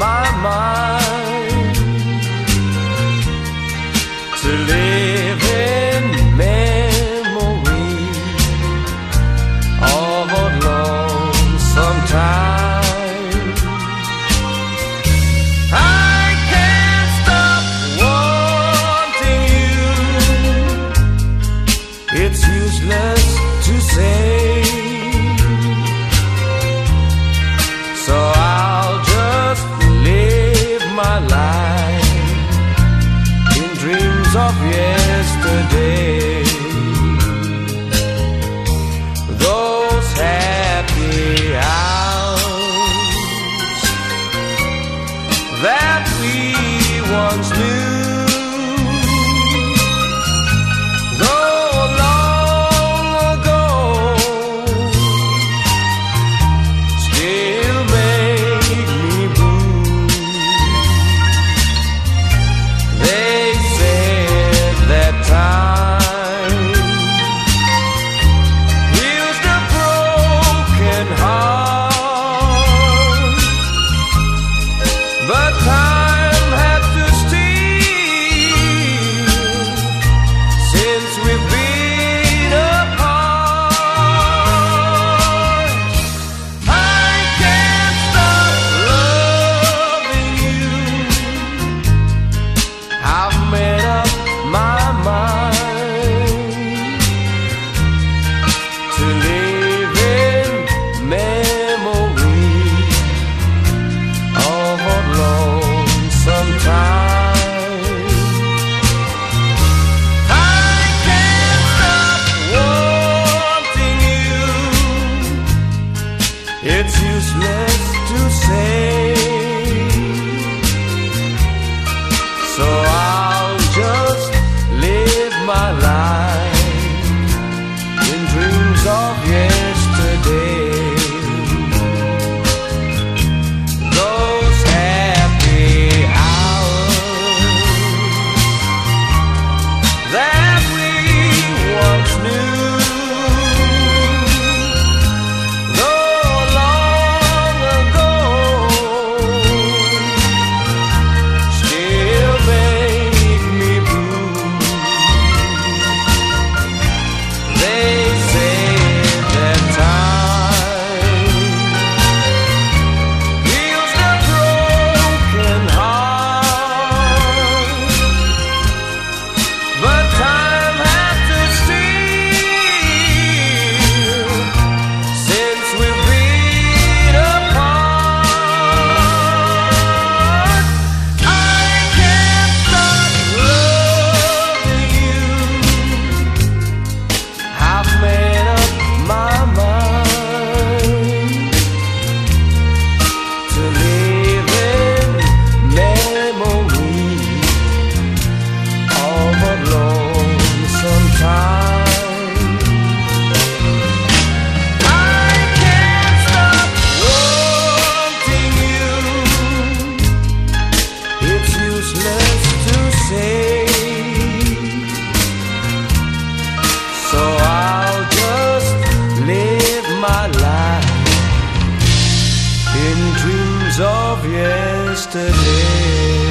my mind. of yesterday. It's useless to say. of yesterday.